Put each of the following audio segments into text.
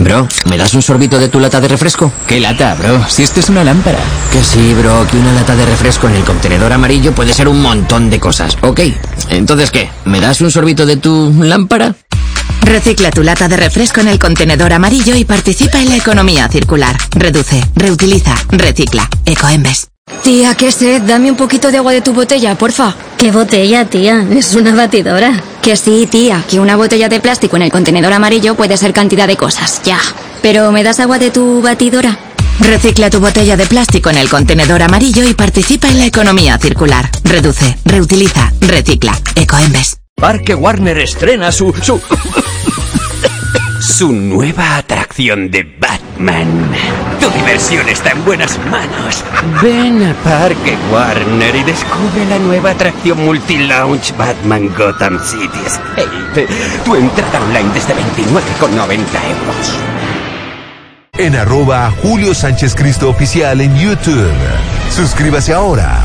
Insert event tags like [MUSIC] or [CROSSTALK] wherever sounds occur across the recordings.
Bro, ¿me das un sorbito de tu lata de refresco? ¿Qué lata, bro? Si esto es una lámpara. Que sí, bro, que una lata de refresco en el contenedor amarillo puede ser un montón de cosas. Ok, entonces ¿qué? ¿Me das un sorbito de tu lámpara? Recicla tu lata de refresco en el contenedor amarillo y participa en la economía circular. Reduce, reutiliza, recicla. Ecoembes. Tía, qué sed, dame un poquito de agua de tu botella, porfa. ¿Qué botella, tía? Es una batidora. Que sí, tía, que una botella de plástico en el contenedor amarillo puede ser cantidad de cosas, ya. Pero ¿me das agua de tu batidora? Recicla tu botella de plástico en el contenedor amarillo y participa en la economía circular. Reduce, reutiliza, recicla. Ecoembes. Parque Warner estrena su... su... [LAUGHS] su nueva atracción de Batman. Tu diversión está en buenas manos. Ven a Parque Warner y descubre la nueva atracción multi-launch Batman Gotham City Escape. Tu entrada online desde 29,90 euros. En arroba Julio Sánchez Cristo Oficial en YouTube. Suscríbase ahora.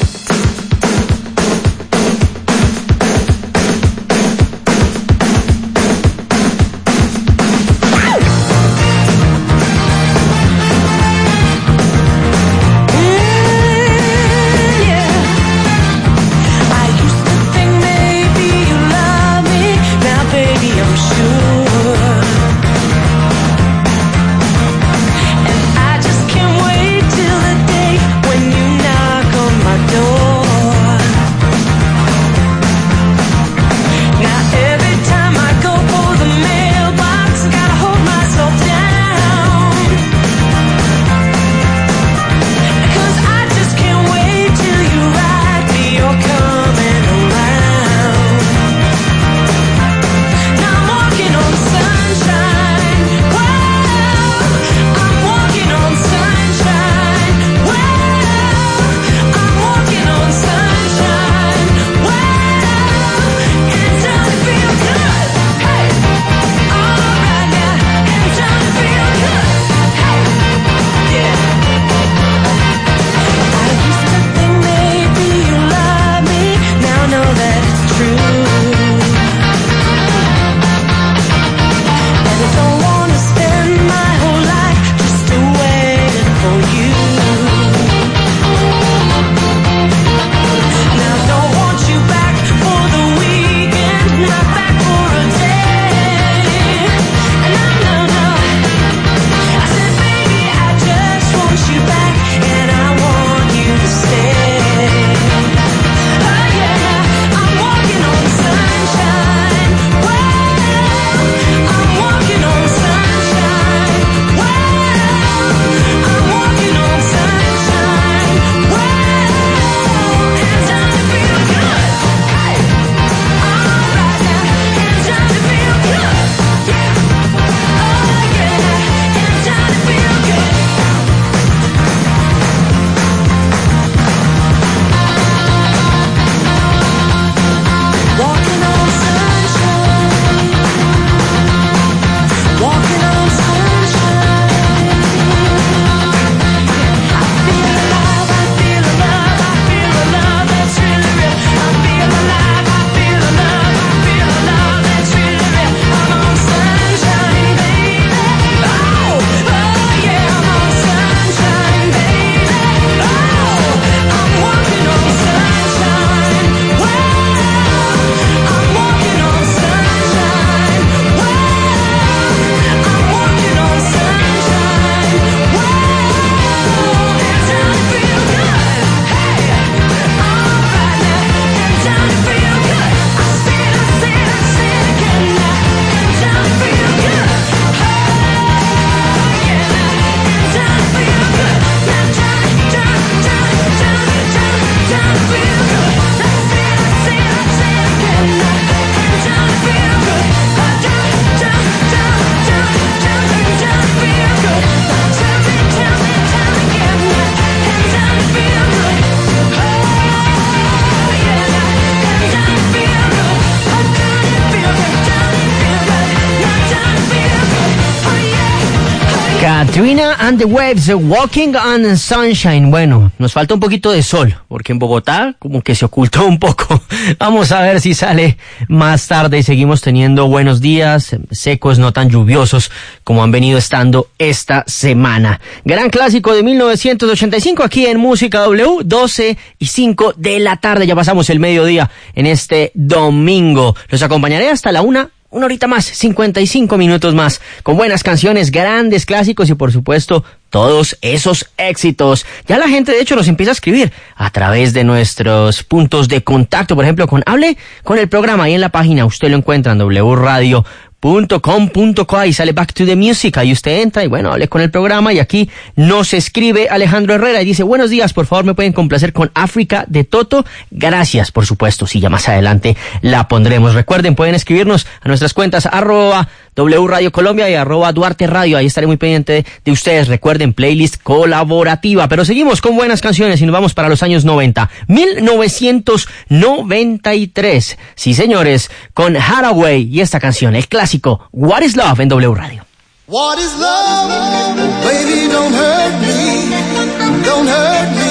The Waves, Walking on Sunshine. Bueno, nos falta un poquito de sol, porque en Bogotá como que se ocultó un poco. [LAUGHS] Vamos a ver si sale más tarde y seguimos teniendo buenos días, secos, no tan lluviosos como han venido estando esta semana. Gran clásico de 1985 aquí en Música W, 12 y 5 de la tarde. Ya pasamos el mediodía en este domingo. Los acompañaré hasta la una una horita más, 55 minutos más, con buenas canciones, grandes clásicos y por supuesto todos esos éxitos. Ya la gente de hecho nos empieza a escribir a través de nuestros puntos de contacto, por ejemplo, con Hable con el programa ahí en la página, usted lo encuentra en W Radio .com.co y sale Back to the Music, ahí usted entra y bueno, hable con el programa y aquí nos escribe Alejandro Herrera y dice, buenos días, por favor me pueden complacer con África de Toto, gracias por supuesto, si ya más adelante la pondremos. Recuerden, pueden escribirnos a nuestras cuentas arroba W Radio Colombia y arroba Duarte Radio. Ahí estaré muy pendiente de ustedes. Recuerden, playlist colaborativa. Pero seguimos con buenas canciones y nos vamos para los años 90. 1993. Sí, señores, con Haraway y esta canción, el clásico What is Love en W Radio. What is love? Baby, don't hurt me. Don't hurt me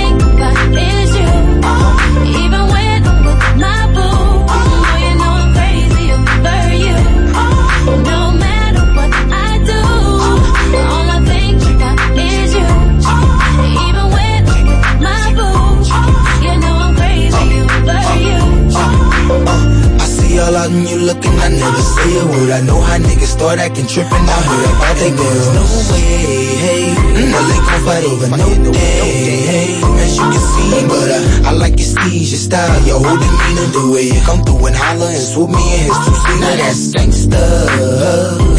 out and you looking, I never say a word. I know how niggas start acting trippin'. I heard about they girls. No way, hey. No, they gon' fight over no day, hey. As you can see, but uh, I like your steez, your style, your whole demeanor, the way you come through and holler and swoop me in his two seater. Now that's gangsta,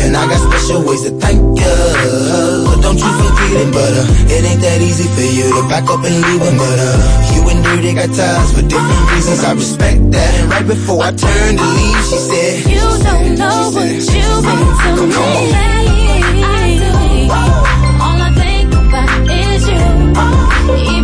and I got special ways to thank ya. But don't you forget it, but uh, it ain't that easy for you to back up and leave him. But uh, you and Dirty got ties for different reasons. I respect that. And right before I turned to leave, she said, You don't know what you mean to me. I do. All I think about is you. Even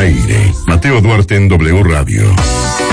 aire. Mateo Duarte en W Radio.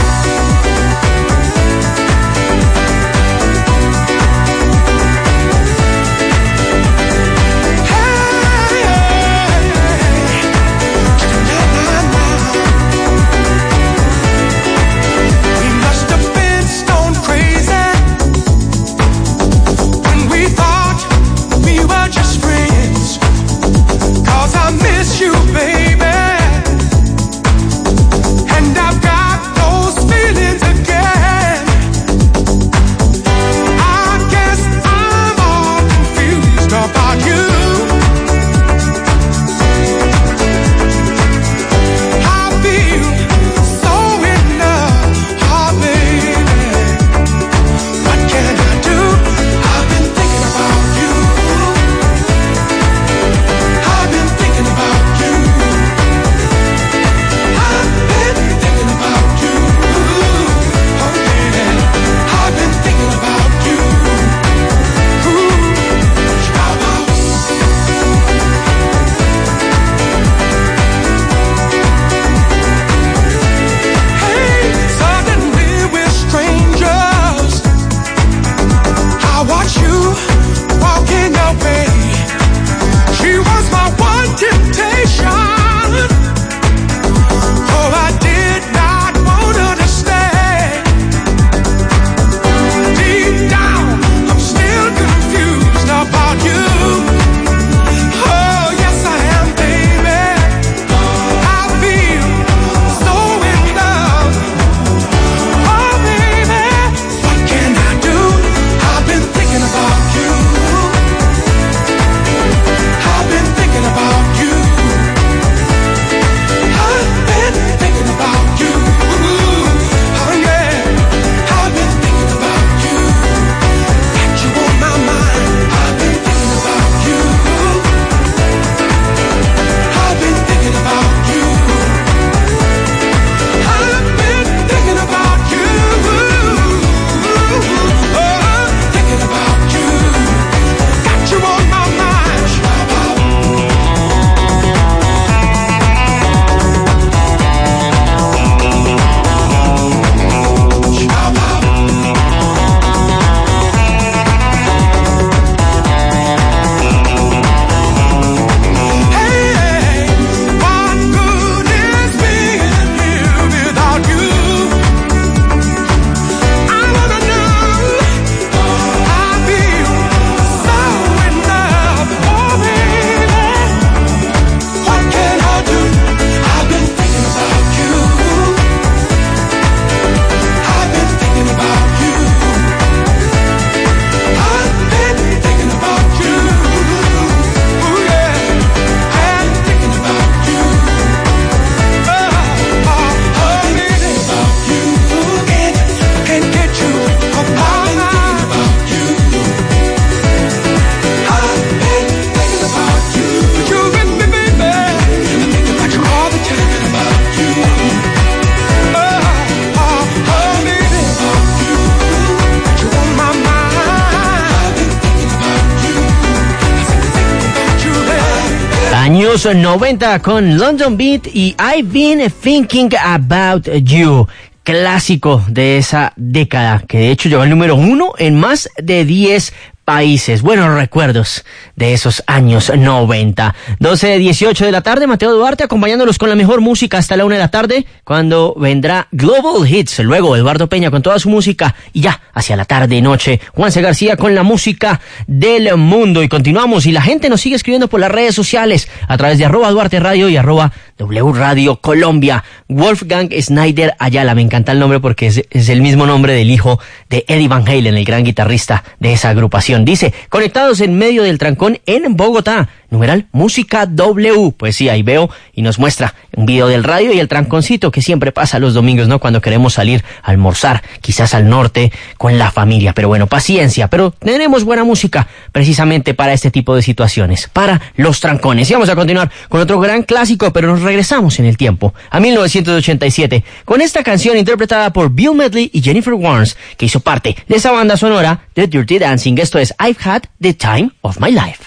90 con London Beat y I've Been Thinking About You. Clásico de esa década, que de hecho llegó al número uno en más de 10 países. Buenos recuerdos de esos años 90. 12, 18 de la tarde, Mateo Duarte acompañándolos con la mejor música hasta la una de la tarde, cuando vendrá Global Hits. Luego Eduardo Peña con toda su música y ya hacia la tarde y noche, Juanse García con la música del mundo. Y continuamos y la gente nos sigue escribiendo por las redes sociales a través de arroba Duarte Radio y arroba W Radio Colombia. Wolfgang Snyder Ayala, me encanta el nombre porque es, es el mismo nombre del hijo de Eddie Van Halen, el gran guitarrista de esa agrupación. Dice, conectados en medio del trancón en Bogotá. Numeral Música W. Pues sí, ahí veo y nos muestra un video del radio y el tranconcito que siempre pasa los domingos, ¿no? Cuando queremos salir a almorzar, quizás al norte, con la familia. Pero bueno, paciencia. Pero tenemos buena música precisamente para este tipo de situaciones, para los trancones. Y vamos a continuar con otro gran clásico, pero nos regresamos en el tiempo, a 1987, con esta canción interpretada por Bill Medley y Jennifer Warnes, que hizo parte de esa banda sonora de Dirty Dancing. Esto es I've Had the Time of My Life.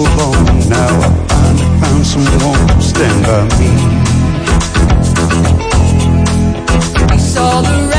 beautiful. Now I finally found someone to stand by me. I saw the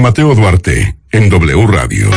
Mateo Duarte en W Radio.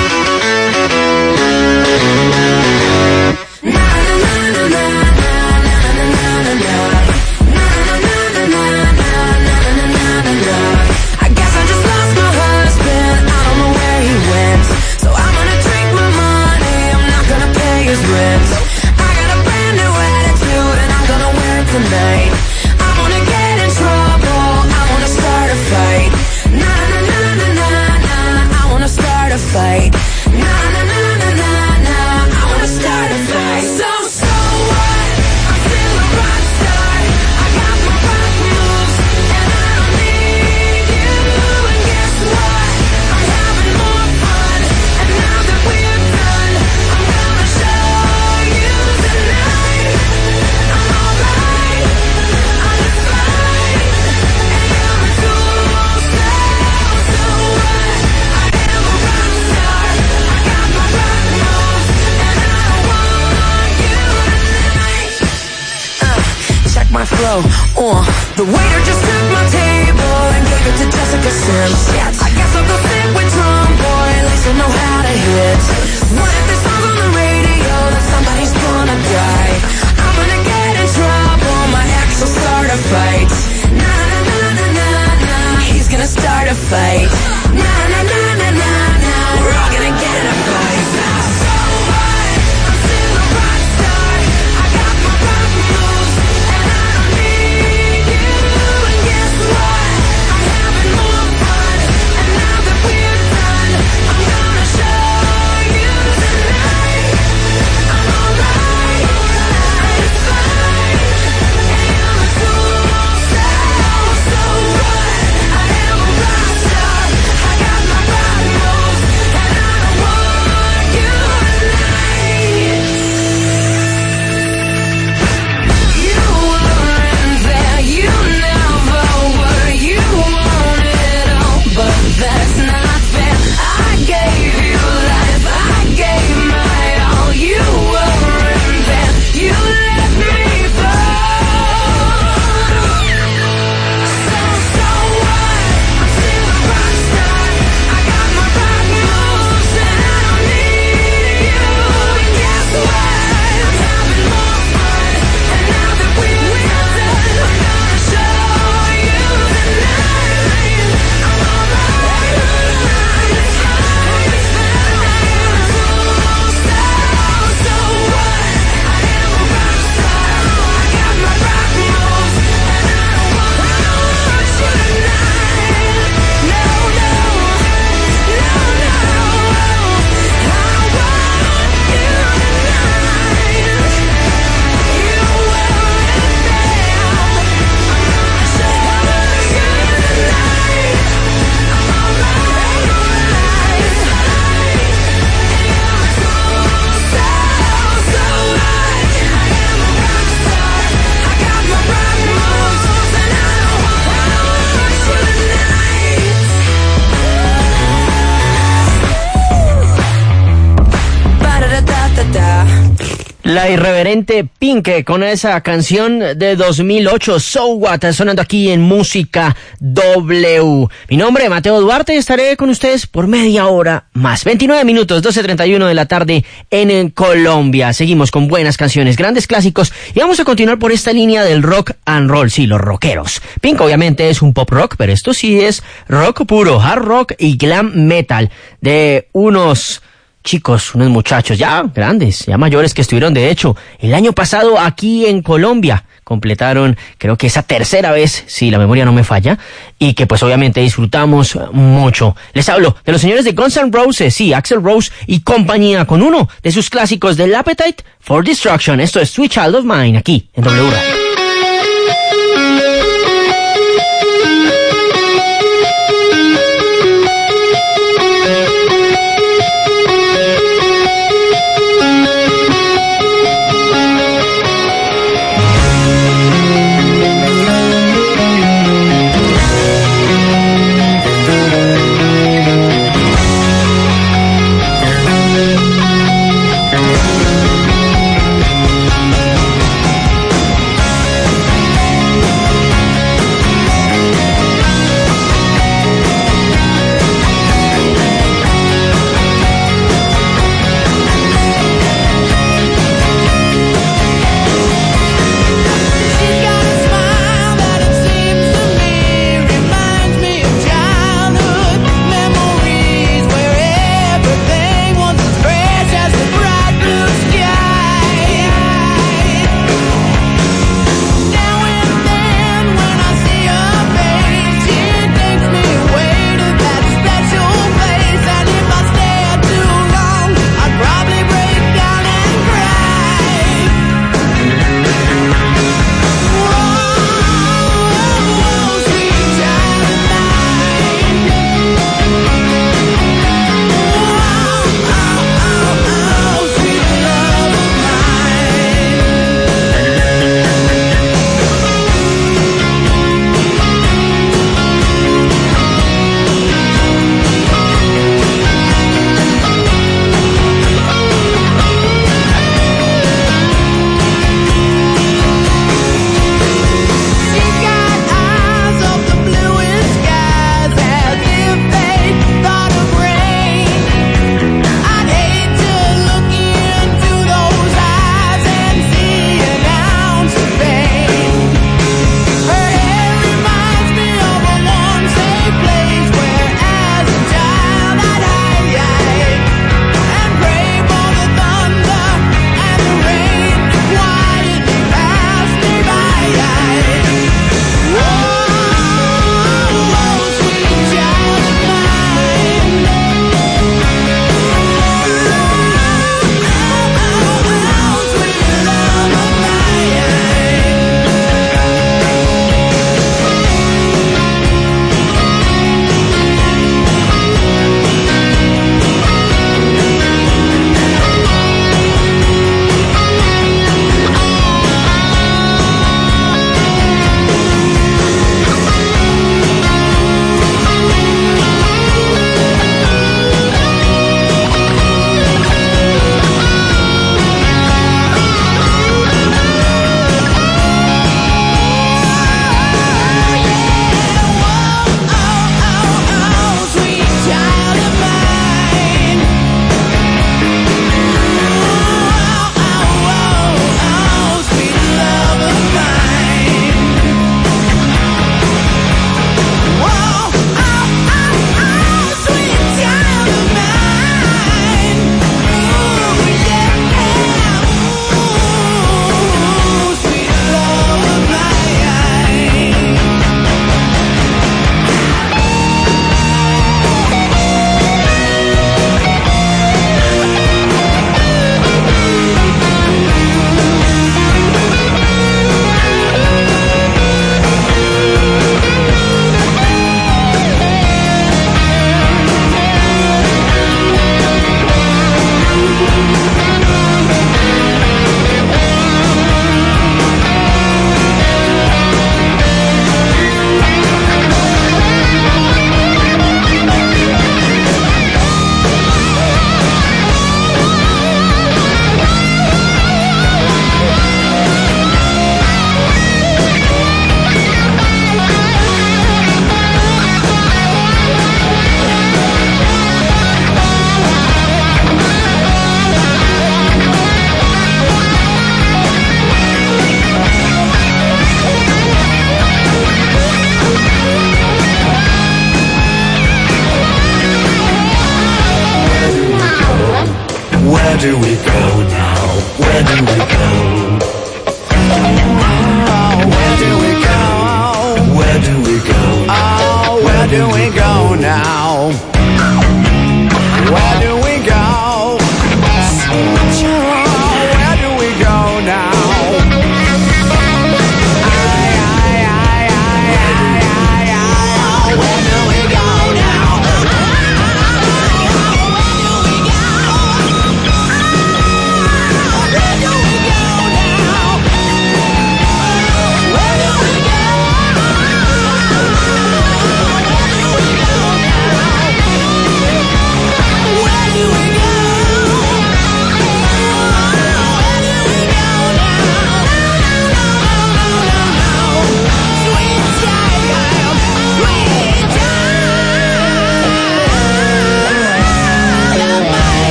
Pink con esa canción de 2008, So What, sonando aquí en Música W. Mi nombre es Mateo Duarte y estaré con ustedes por media hora más. 29 minutos, 12.31 de la tarde en Colombia. Seguimos con buenas canciones, grandes clásicos y vamos a continuar por esta línea del rock and roll, sí, los rockeros. Pink obviamente es un pop rock, pero esto sí es rock puro, hard rock y glam metal de unos chicos, unos muchachos ya grandes, ya mayores que estuvieron de hecho el año pasado aquí en Colombia. Completaron, creo que esa tercera vez, si la memoria no me falla, y que pues obviamente disfrutamos mucho. Les hablo de los señores de Guns N' Roses, sí, Axel Rose y compañía, con uno de sus clásicos del Appetite for Destruction. Esto es Sweet Child of Mine, aquí en W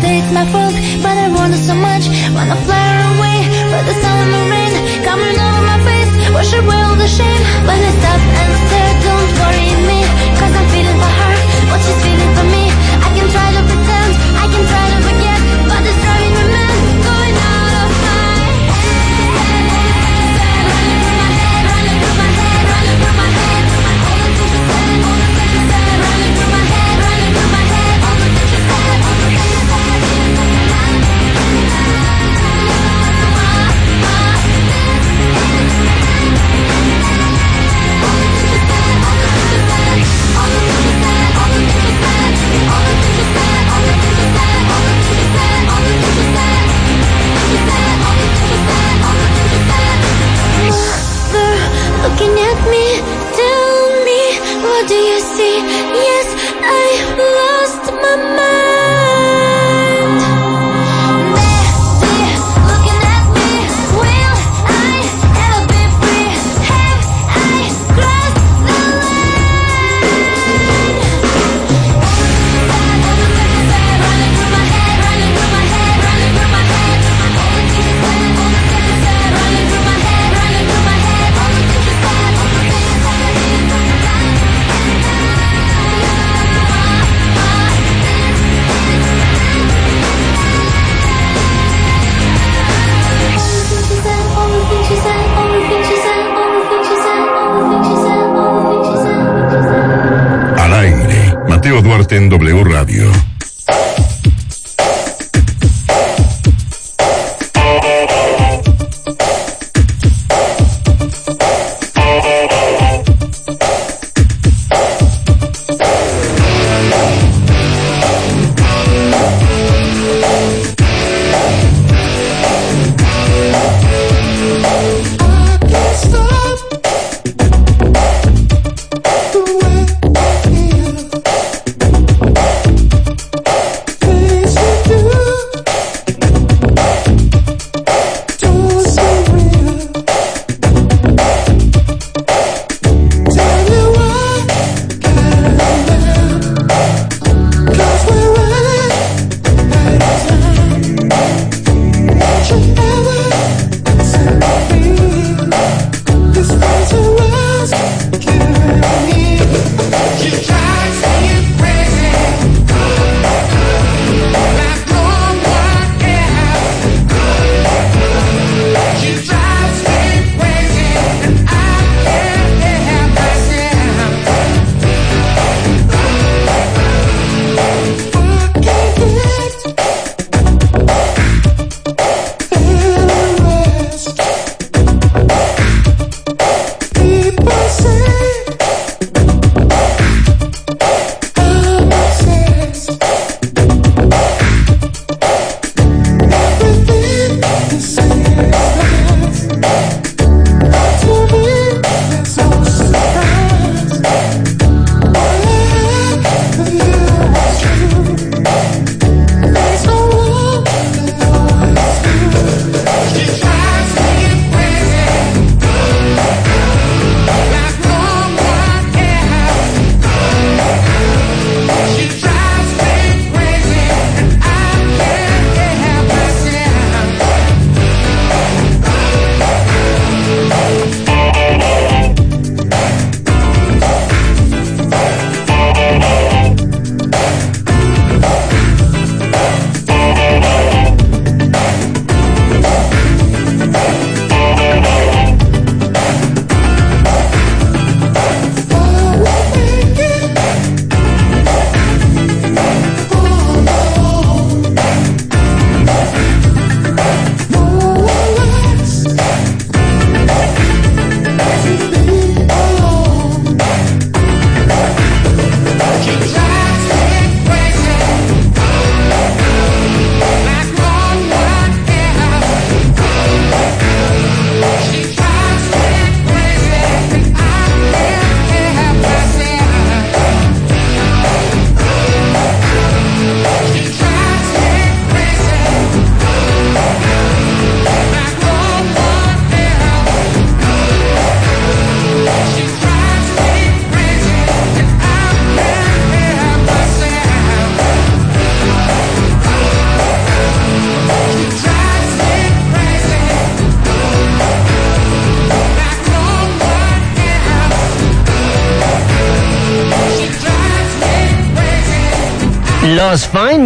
mistake, my fault But I wanted so much. Wanna fly away But the sun and the rain Coming over my face. Wash away all the shame When I stop and stare Don't worry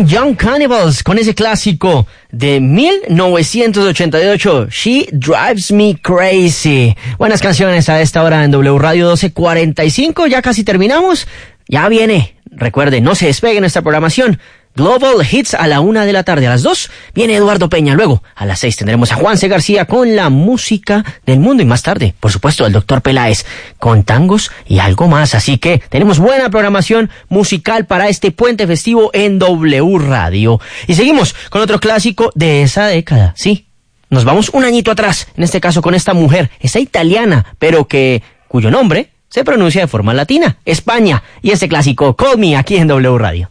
Young Cannibals con ese clásico de 1988, She Drives Me Crazy. Buenas canciones a esta hora en W Radio 1245, ya casi terminamos. Ya viene, recuerde, no se despegue nuestra programación. Global Hits a la una de la tarde. A las dos viene Eduardo Peña. Luego, a las seis tendremos a Juanse García con la música del mundo. Y más tarde, por supuesto, el doctor Peláez con tangos y algo más. Así que tenemos buena programación musical para este puente festivo en W Radio. Y seguimos con otro clásico de esa década. Sí, nos vamos un añito atrás. En este caso con esta mujer, esa italiana, pero que, cuyo nombre se pronuncia de forma latina. España. Y este clásico, Call Me, aquí en W Radio.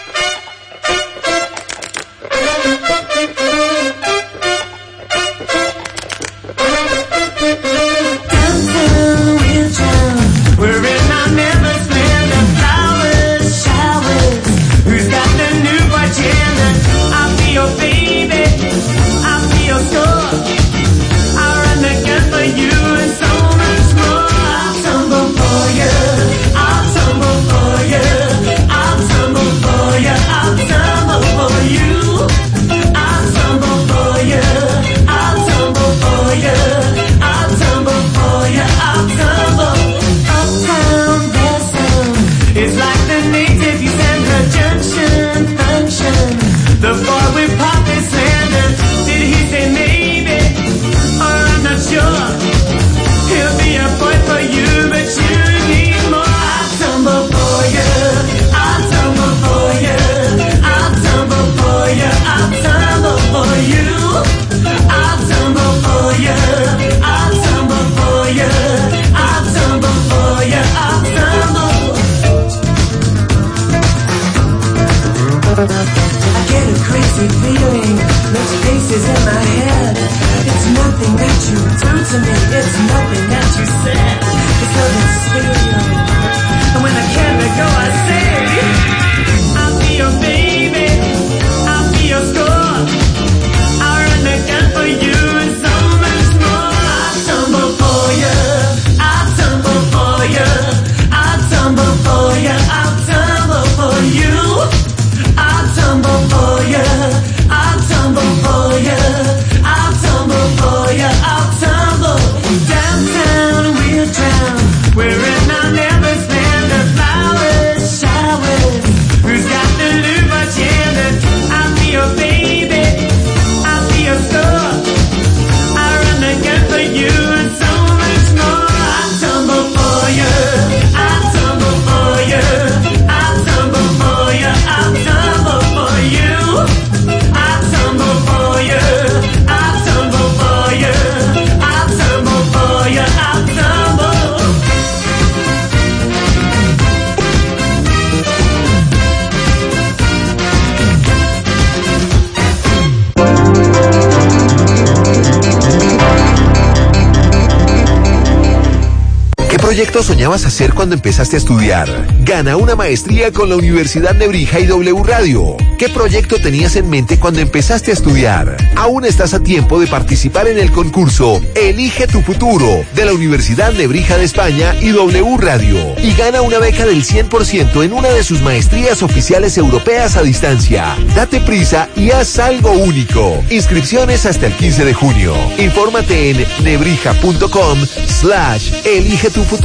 Proyecto soñabas hacer cuando empezaste a estudiar? Gana una maestría con la Universidad Nebrija y W Radio. ¿Qué proyecto tenías en mente cuando empezaste a estudiar? Aún estás a tiempo de participar en el concurso Elige tu futuro de la Universidad Nebrija de España y W Radio. Y gana una beca del 100% en una de sus maestrías oficiales europeas a distancia. Date prisa y haz algo único. Inscripciones hasta el 15 de junio. Infórmate en nebrija.com slash elige tu futuro.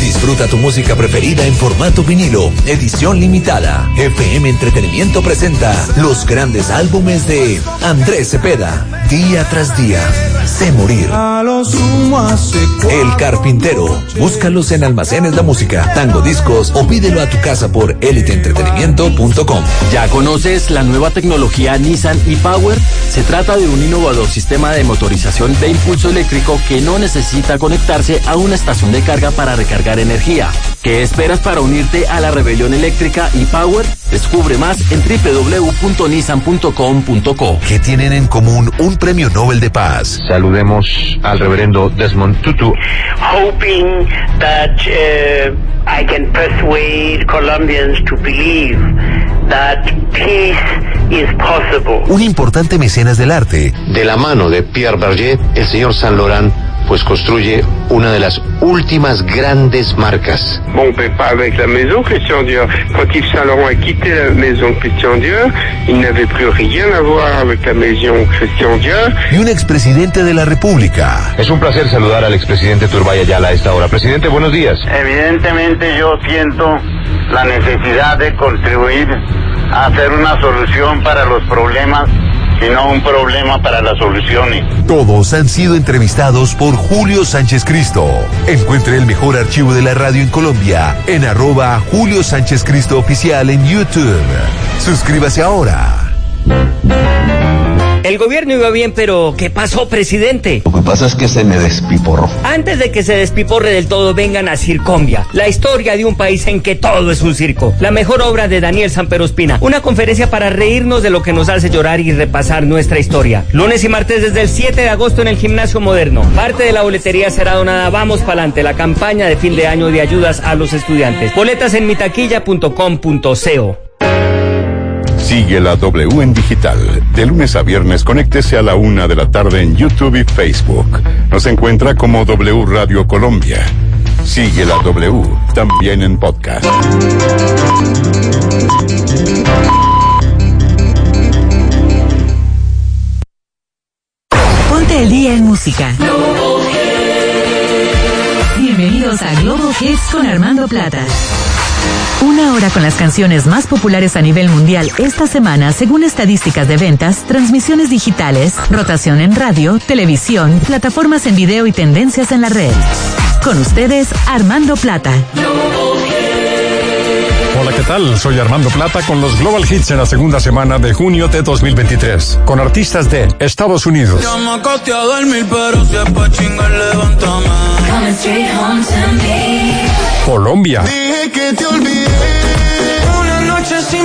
Disfruta tu música preferida en formato vinilo, edición limitada. FM Entretenimiento presenta los grandes álbumes de Andrés Cepeda, día tras día. Sé morir. El Carpintero. Búscalos en Almacenes La Música, Tango Discos o pídelo a tu casa por eliteentretenimiento.com. ¿Ya conoces la nueva tecnología Nissan e-Power? Se trata de un innovador sistema de motorización de impulso eléctrico que no necesita conectarse a una estación de carga para recargar energía. ¿Qué esperas para unirte a la rebelión eléctrica e-Power? Descubre más en www.nissan.com.co. ¿Qué tienen en común un premio Nobel de Paz? Saludemos al reverendo Desmond Tutu. hoping that uh, I can persuade Colombians to believe that peace is possible. Un importante mecenas del arte. De la mano de Pierre Berger, el señor Saint Laurent pues construye una de las últimas grandes marcas. Bon, ben pas avec la maison Christian Dior. Quand Yves Saint Laurent a quitté la maison Christian Dior, il n'avait plus rien à voir avec la maison Christian Dior. Y un expresidente de la República. Es un placer saludar al expresidente Turbay Ayala a esta hora. Presidente, buenos días. Evidentemente yo siento la necesidad de contribuir a hacer una solución para los problemas y no un problema para las soluciones. Todos han sido entrevistados por Julio Sánchez Cristo. Encuentre el mejor archivo de la radio en Colombia en arroba Julio Sánchez Cristo Oficial en YouTube. Suscríbase ahora. El gobierno iba bien, pero ¿qué pasó, presidente? Lo que pasa es que se me despiporró. Antes de que se despiporre del todo, vengan a Circombia, la historia de un país en que todo es un circo. La mejor obra de Daniel Samperospina, una conferencia para reírnos de lo que nos hace llorar y repasar nuestra historia. Lunes y martes desde el 7 de agosto en el Gimnasio Moderno. Parte de la boletería será donada Vamos Pa'lante, la campaña de fin de año de ayudas a los estudiantes. Boletas en mitaquilla.com.co. Sigue la W en digital. De lunes a viernes, conéctese a la una de la tarde en YouTube y Facebook. Nos encuentra como W Radio Colombia. Sigue la W también en podcast. Ponte el día en música. Bienvenidos a Global Hits con Armando Plata. Una hora con las canciones más populares a nivel mundial esta semana según estadísticas de ventas, transmisiones digitales, rotación en radio, televisión, plataformas en video y tendencias en la red. Con ustedes, Armando Plata tal? Soy Armando Plata con los Global Hits en la segunda semana de junio de 2023, con artistas de Estados Unidos. Colombia. Dije que te olvidé, una noche sin